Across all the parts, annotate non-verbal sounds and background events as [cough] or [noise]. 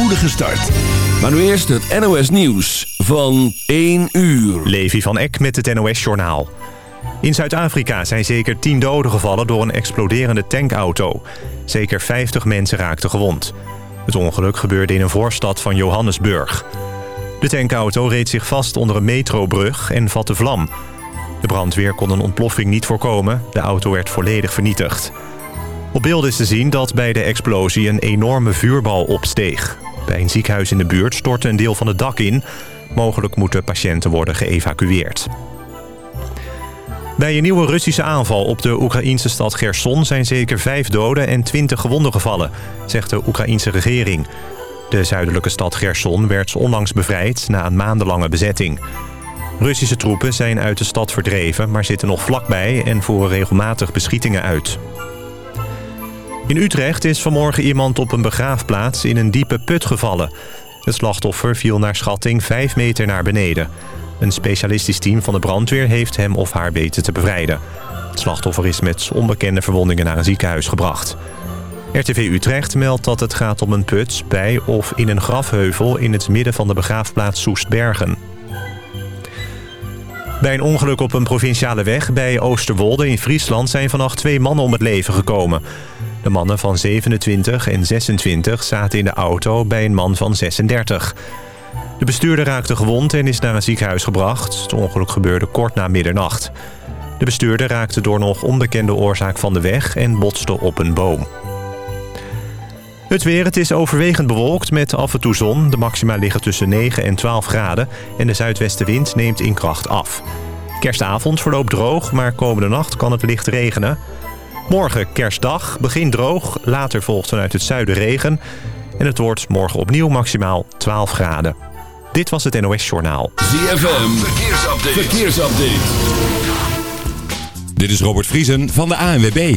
spoedige start. Maar nu eerst het NOS Nieuws van 1 uur. Levi van Eck met het NOS Journaal. In Zuid-Afrika zijn zeker 10 doden gevallen door een exploderende tankauto. Zeker 50 mensen raakten gewond. Het ongeluk gebeurde in een voorstad van Johannesburg. De tankauto reed zich vast onder een metrobrug en vatte vlam. De brandweer kon een ontploffing niet voorkomen. De auto werd volledig vernietigd. Op beeld is te zien dat bij de explosie een enorme vuurbal opsteeg. Bij een ziekenhuis in de buurt stortte een deel van het dak in. Mogelijk moeten patiënten worden geëvacueerd. Bij een nieuwe Russische aanval op de Oekraïnse stad Gerson... zijn zeker vijf doden en twintig gewonden gevallen, zegt de Oekraïnse regering. De zuidelijke stad Gerson werd onlangs bevrijd na een maandenlange bezetting. Russische troepen zijn uit de stad verdreven, maar zitten nog vlakbij... en voeren regelmatig beschietingen uit. In Utrecht is vanmorgen iemand op een begraafplaats in een diepe put gevallen. Het slachtoffer viel naar schatting 5 meter naar beneden. Een specialistisch team van de brandweer heeft hem of haar weten te bevrijden. Het slachtoffer is met onbekende verwondingen naar een ziekenhuis gebracht. RTV Utrecht meldt dat het gaat om een put bij of in een grafheuvel... in het midden van de begraafplaats Soestbergen. Bij een ongeluk op een provinciale weg bij Oosterwolde in Friesland... zijn vannacht twee mannen om het leven gekomen. De mannen van 27 en 26 zaten in de auto bij een man van 36. De bestuurder raakte gewond en is naar een ziekenhuis gebracht. Het ongeluk gebeurde kort na middernacht. De bestuurder raakte door nog onbekende oorzaak van de weg en botste op een boom. Het weer, het is overwegend bewolkt met af en toe zon. De maxima liggen tussen 9 en 12 graden en de zuidwestenwind neemt in kracht af. Kerstavond verloopt droog, maar komende nacht kan het licht regenen. Morgen kerstdag, begin droog, later volgt vanuit het zuiden regen... en het wordt morgen opnieuw maximaal 12 graden. Dit was het NOS Journaal. ZFM, verkeersupdate. verkeersupdate. Dit is Robert Vriesen van de ANWB.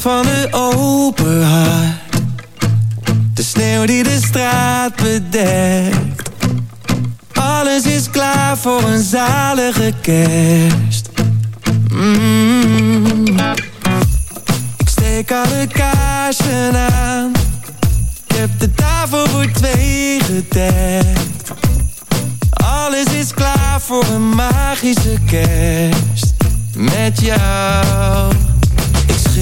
Van de open hart. De sneeuw die de straat bedekt. Alles is klaar voor een zalige kerst. Mm. Ik steek alle kaarsen aan. Ik heb de tafel voor twee gedekt. Alles is klaar voor een magische kerst. Met jou.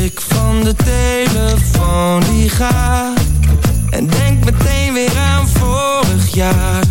Ik van de telefoon die gaat. En denk meteen weer aan vorig jaar.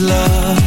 Love.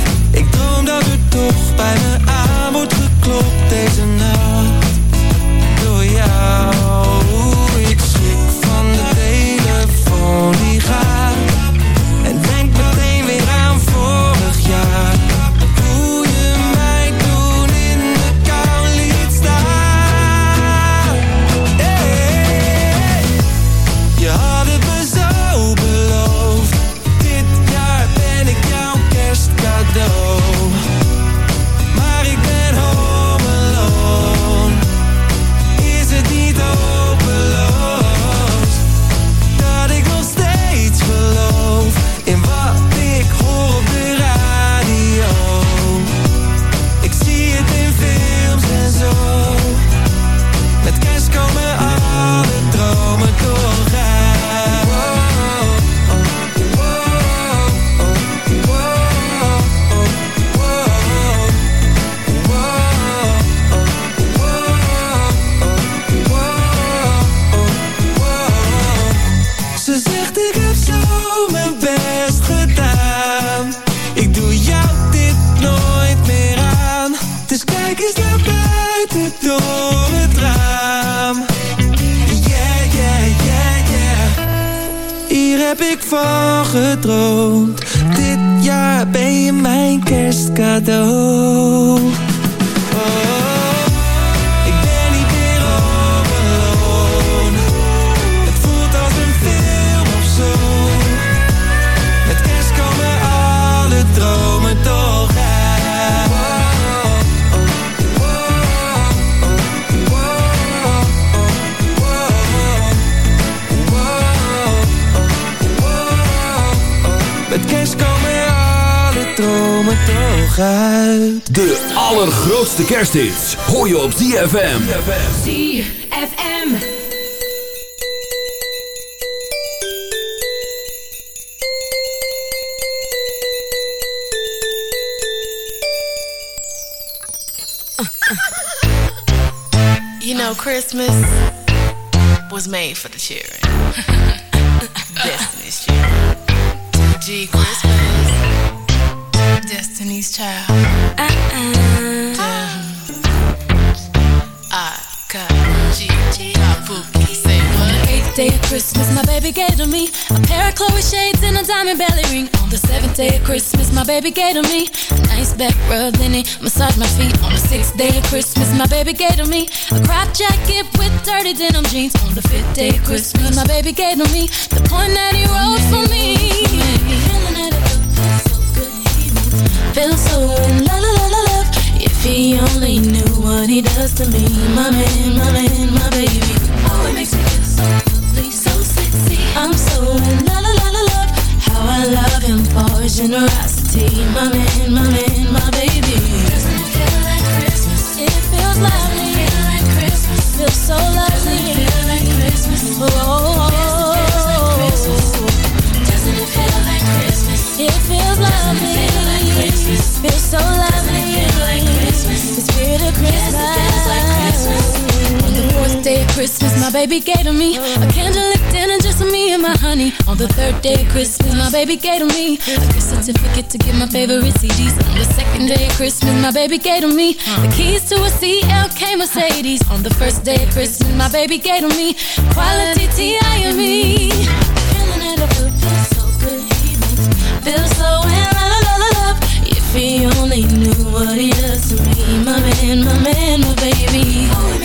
Uit. De allergrootste kersthits hoor je op ZFM. ZFM. You know, Christmas was made for the children. [laughs] Destiny's children. G Christmas. Destiny's child. Uh-uh. I got G. Kabuki. Say what? Eighth day of Christmas, my baby gave to me a pair of Chloe shades and a diamond belly ring. On the seventh day of Christmas, my baby gave to me a nice back rub, then he massaged my feet. On the sixth day of Christmas, my baby gave to me a crop jacket with dirty denim jeans. On the fifth day of Christmas, my baby gave to me the point that he wrote for me. Feels so in la la la la love. If he only knew what he does to me, my man, my man, my baby. Oh, it makes me feel so lovely, so sexy. I'm so in la la la la love. How I love him for his generosity. generosity. My man, my man, my baby. Doesn't it feel like Christmas? It feels lovely. Doesn't it feel like Christmas? Feels so lovely. Doesn't it feel like Christmas? Oh, oh, oh. Doesn't it feel like Christmas? It Feels so lovely. It like Christmas? The spirit of Christmas. On the fourth day of Christmas, my baby gave to me a candlelit dinner just for me and my honey. On the third day of Christmas, my baby gave to me a gift certificate to get my favorite CDs. On the second day of Christmas, my baby gave to me the keys to a CLK Mercedes. On the first day of Christmas, my baby gave to me quality T.I.M.E. Feeling it, I feel so good. He makes me feel so what he does to me, my man, my man, my baby.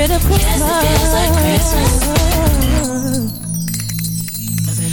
Spirit of Christmas. Yes, it feels like Christmas. Doesn't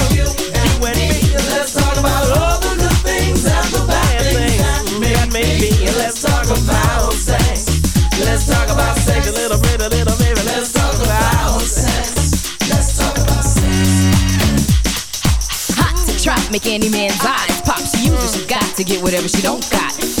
sex. A little bit, a little baby. Let's talk about sex. Let's talk about sex. Hot to trap, make any man's eyes pop. She uses, she got to get whatever she don't got.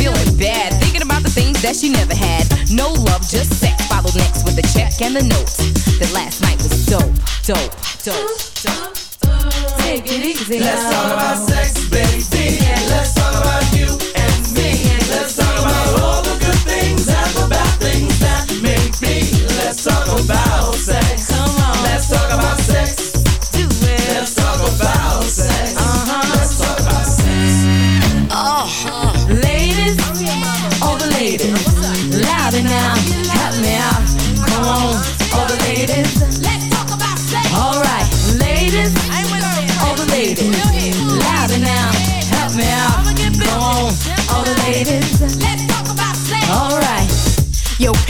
that she never had. No love, just sex. Followed next with the check and the note. That last night was dope, dope, dope, dope. Take it easy. Let's talk about sex, baby.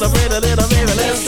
little, pretty little baby, let's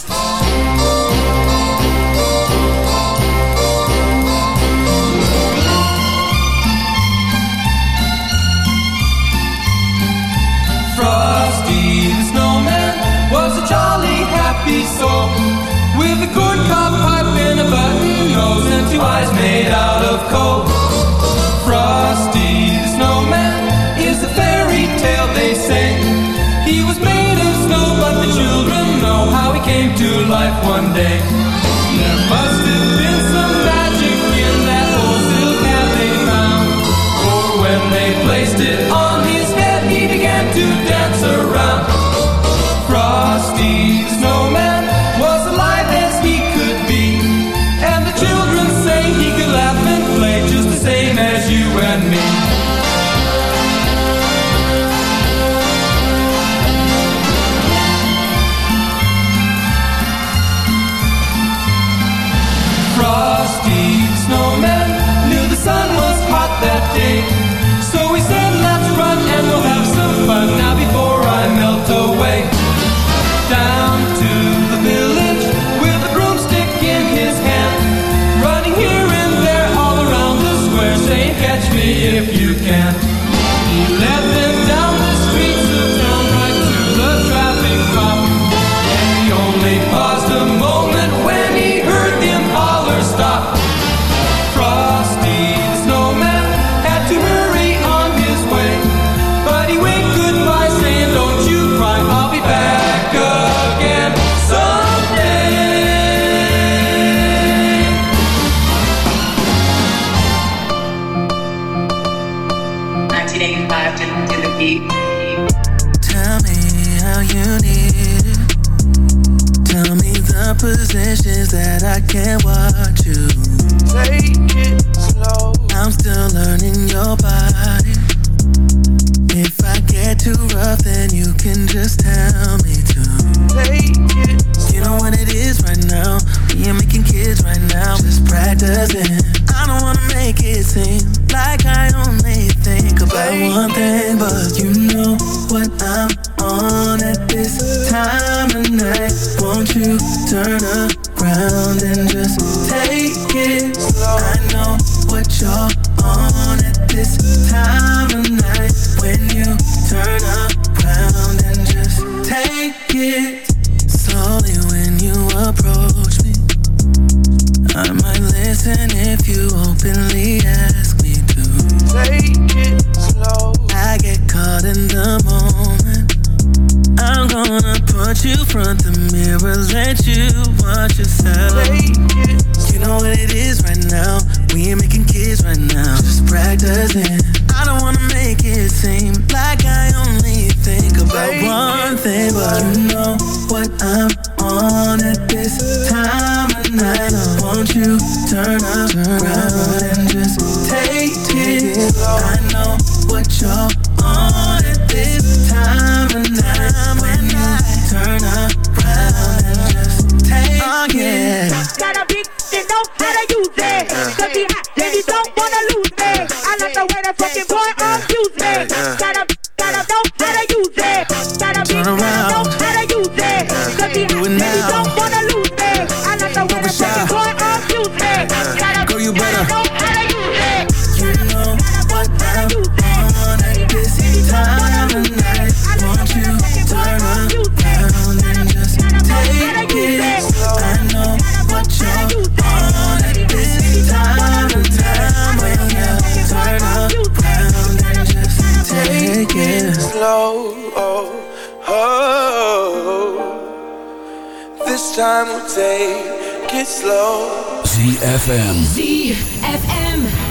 I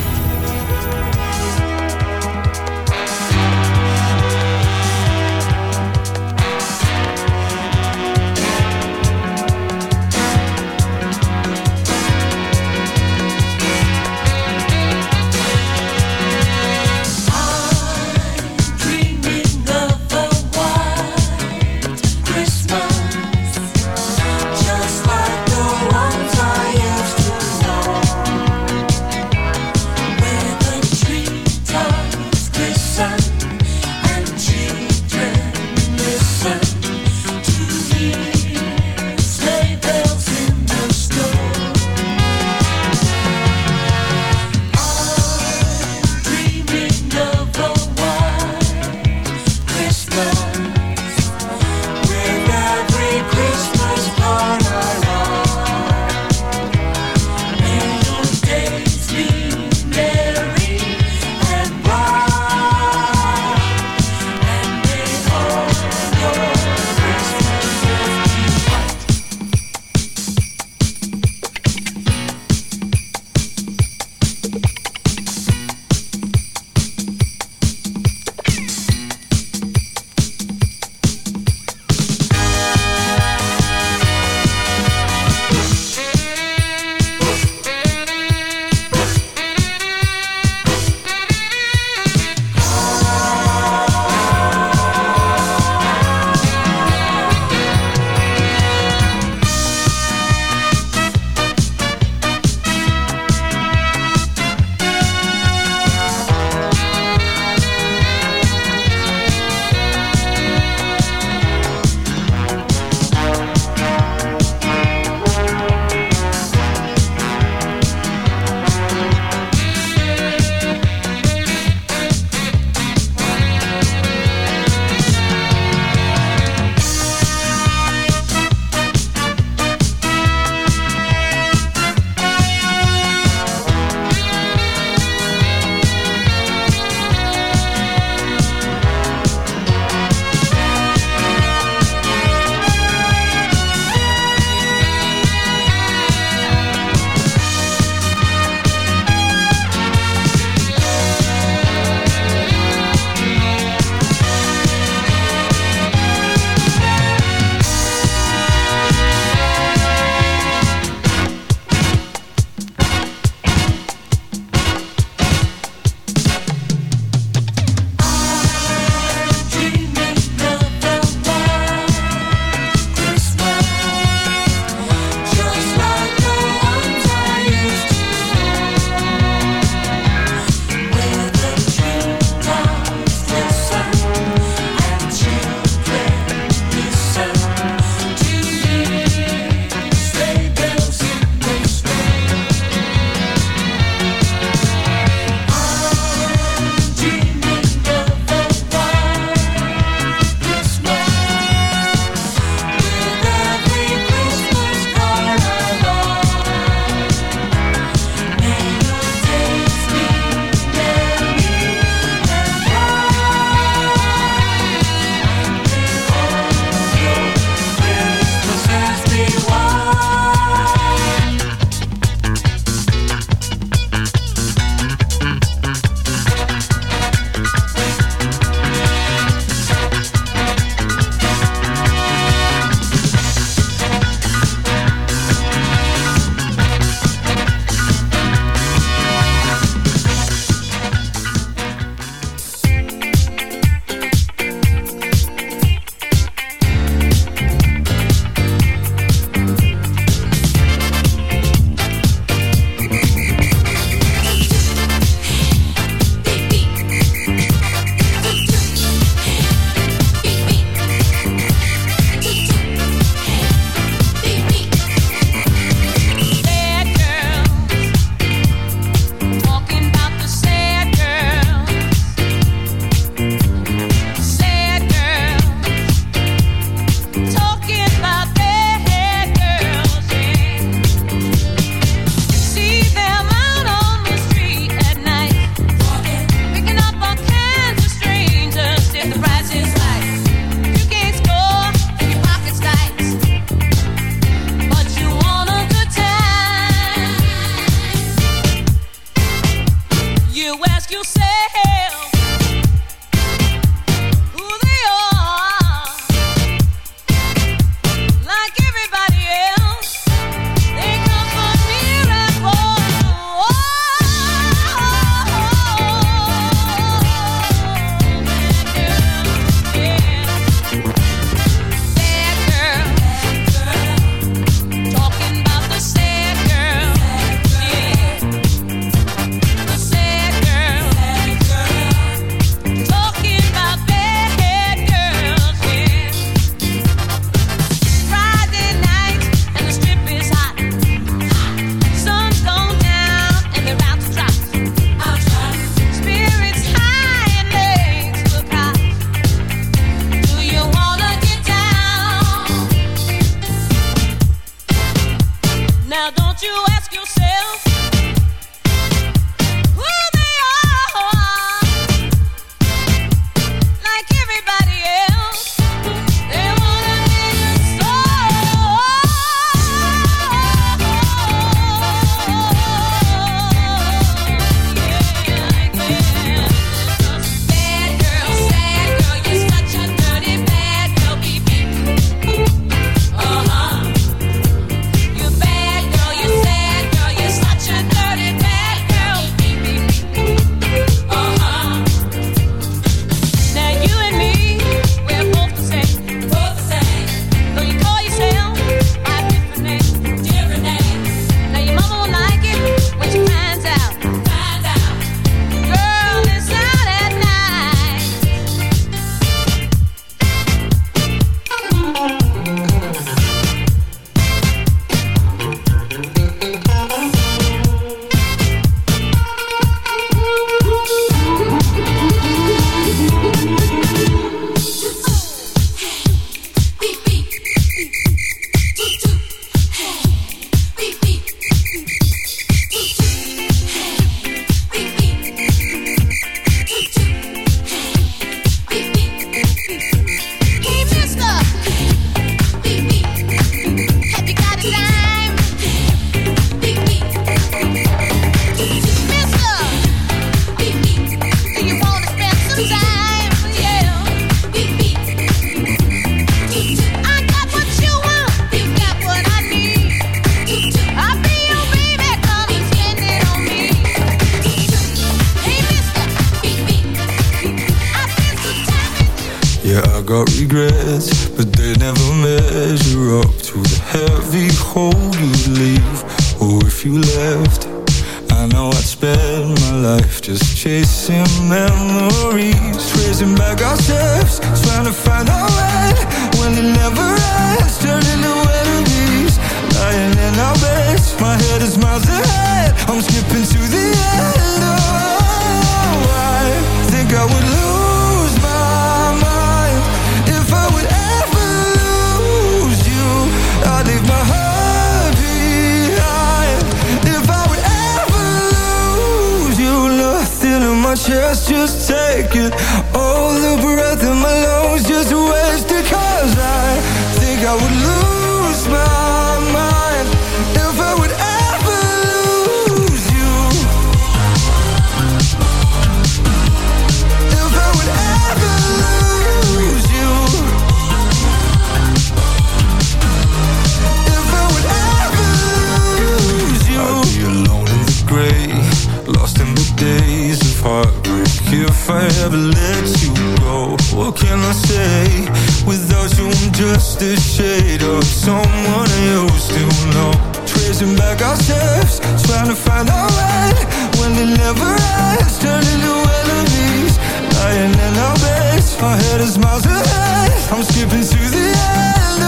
days. Of heartbreak If I ever let you go What can I say? Without you I'm just a shade of someone you still know. Tracing back our steps Trying to find our way. When it never ends Turning to enemies. Lying in our beds Our head is miles ahead. I'm skipping to the end.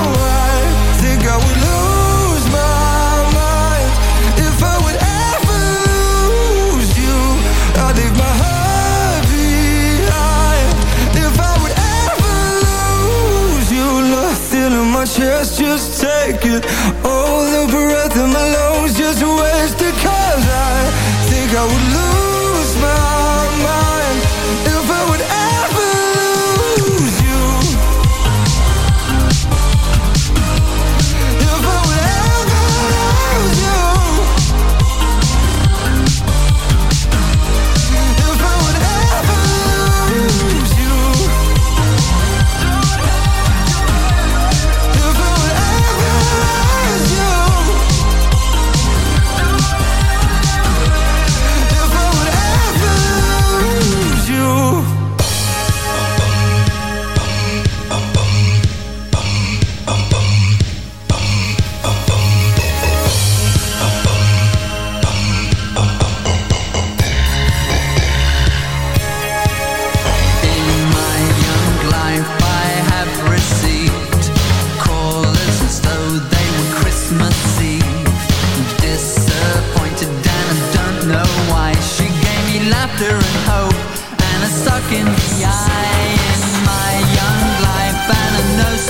Oh, I think I would love chest, just take it. All the breath in my lungs just wasted Cause I think I would lose my mind If I would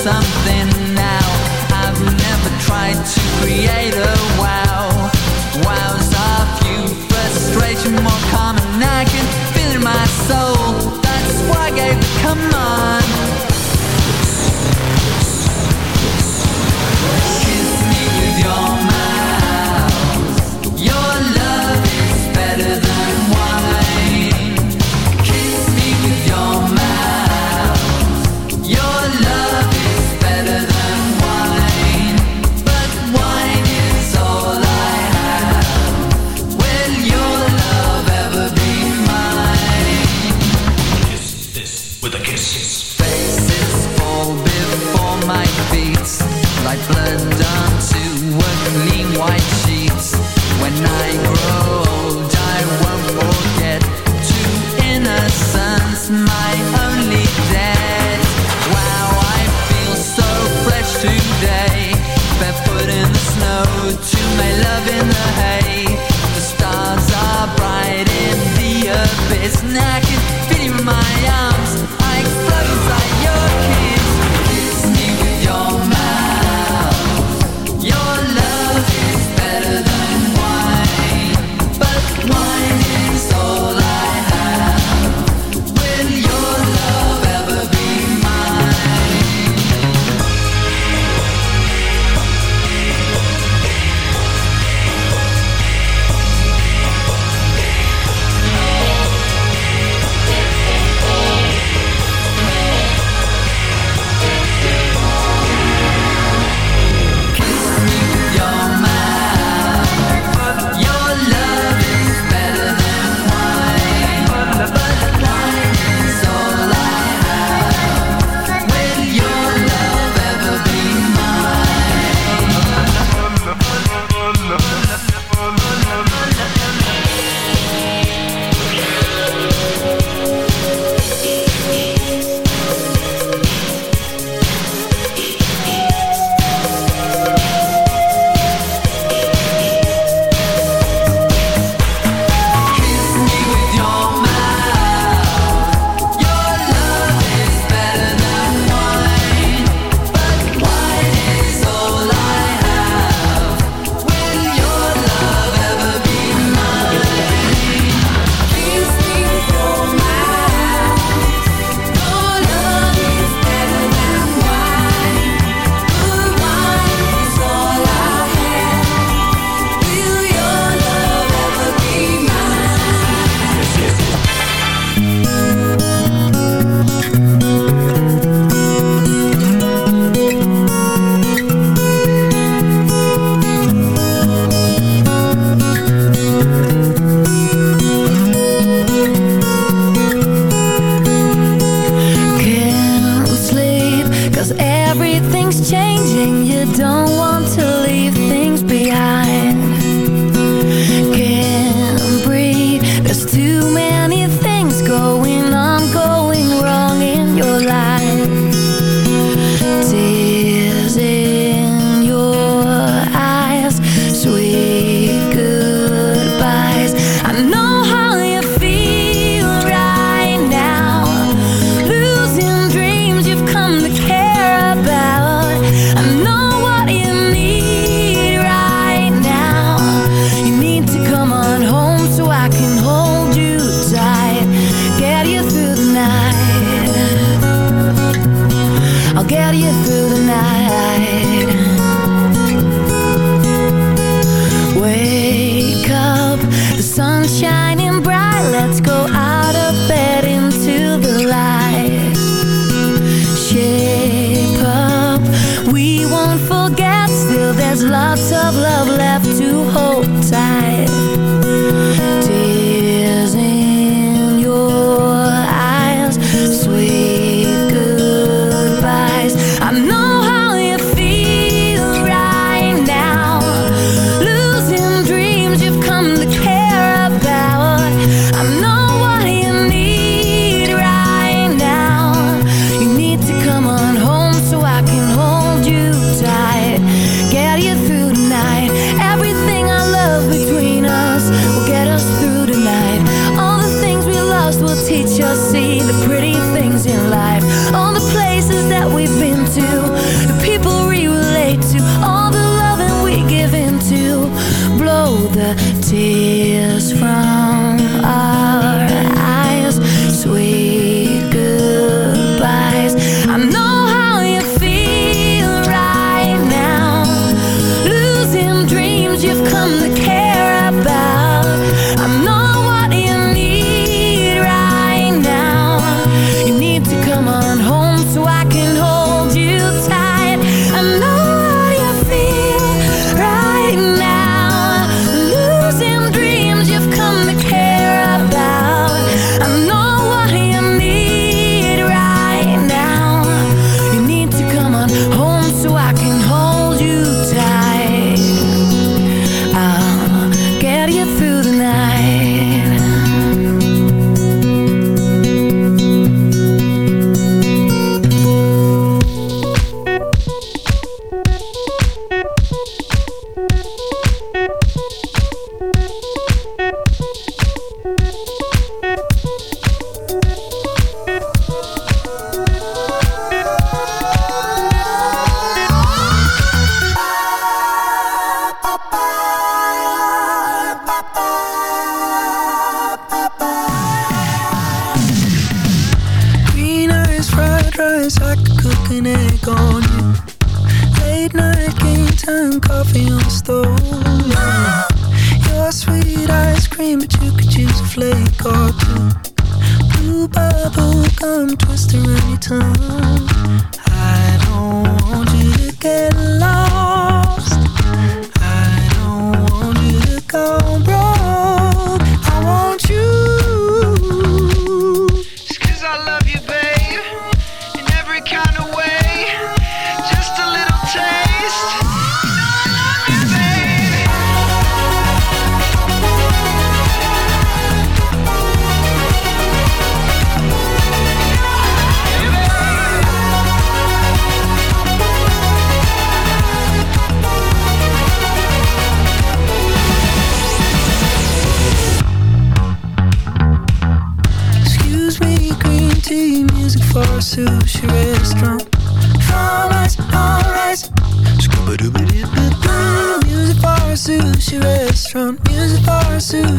something now. I've never tried to create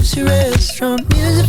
luxurious from music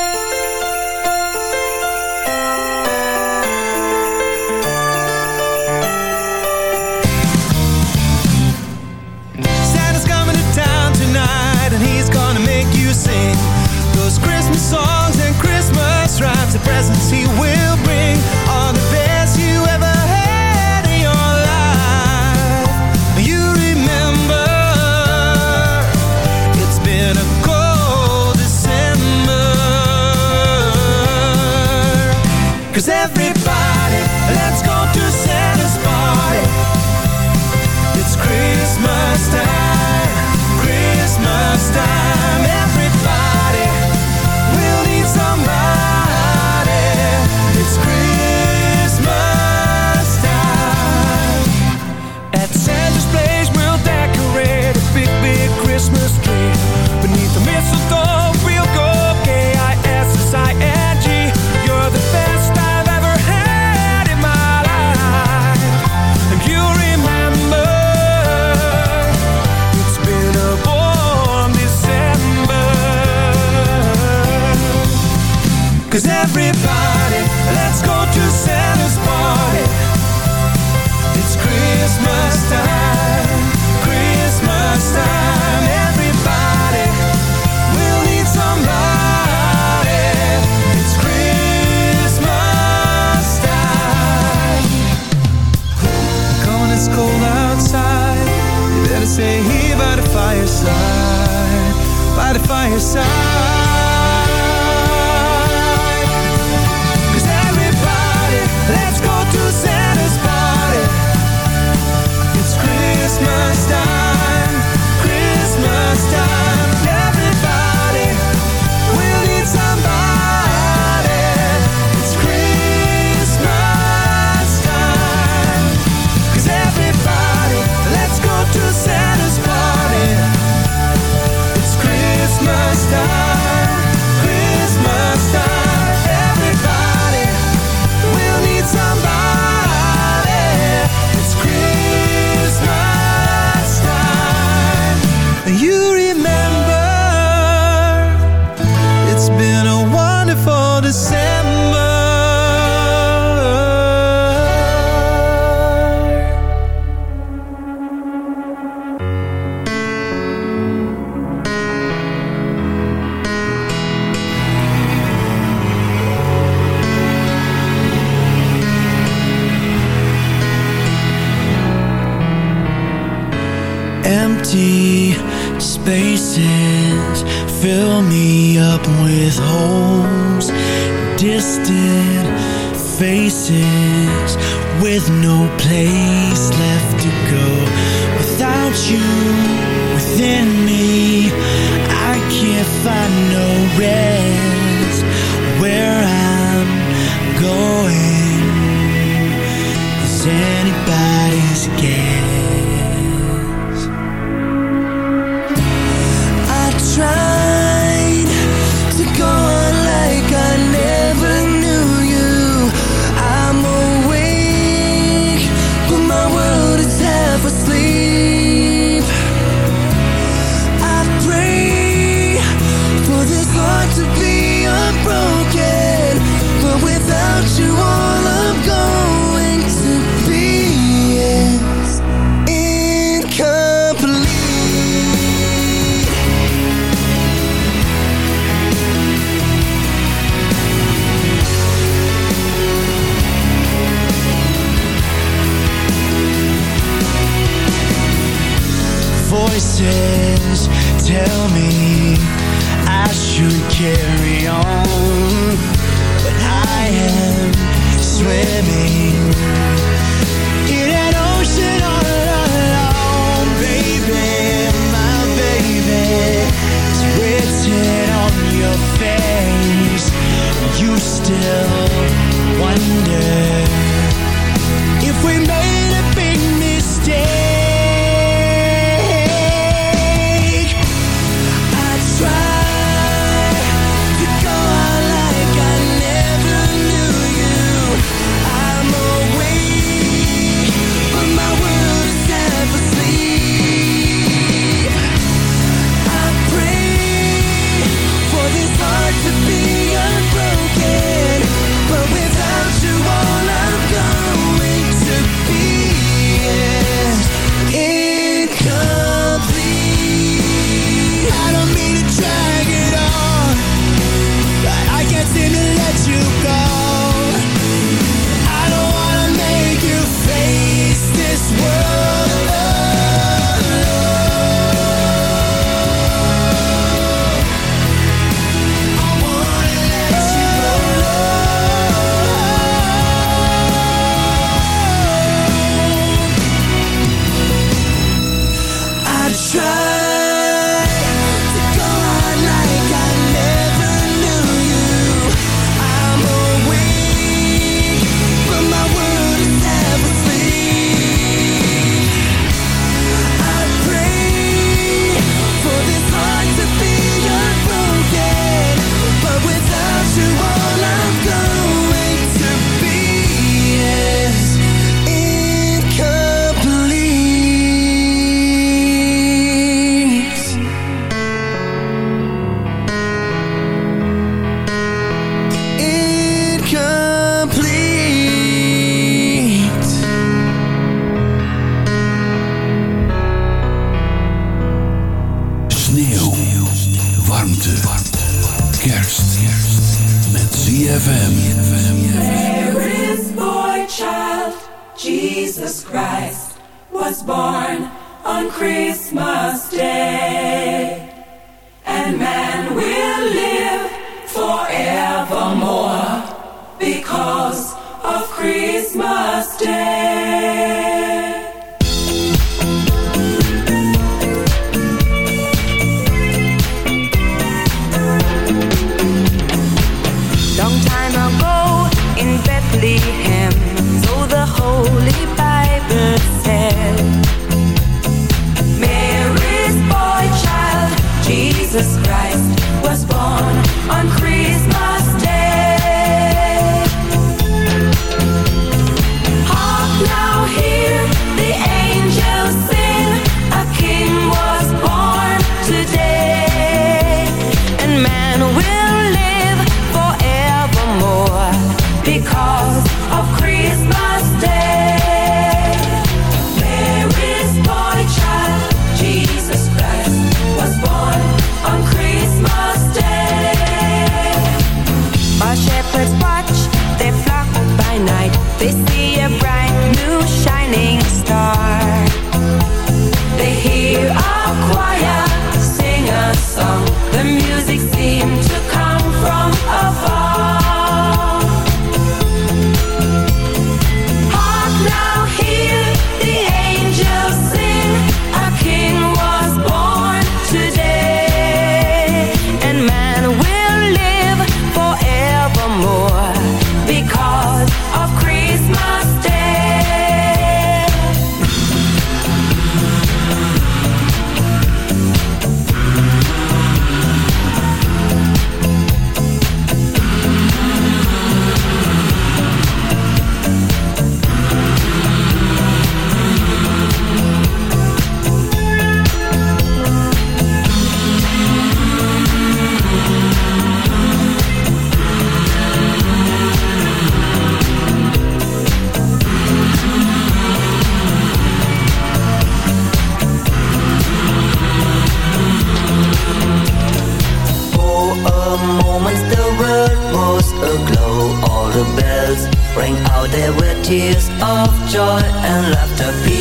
joy and laughter.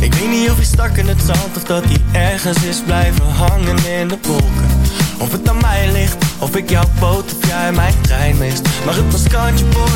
Ik weet niet of hij stak in het zand Of dat hij ergens is blijven hangen in de wolken Of het aan mij ligt Of ik jouw boot op jij mijn trein mist Maar het was kantje boven.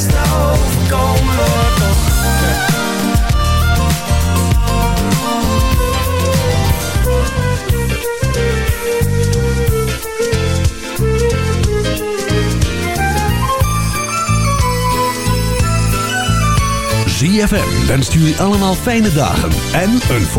Beste overkomen, toch? ZFM wenst jullie allemaal fijne dagen en een voorspoedig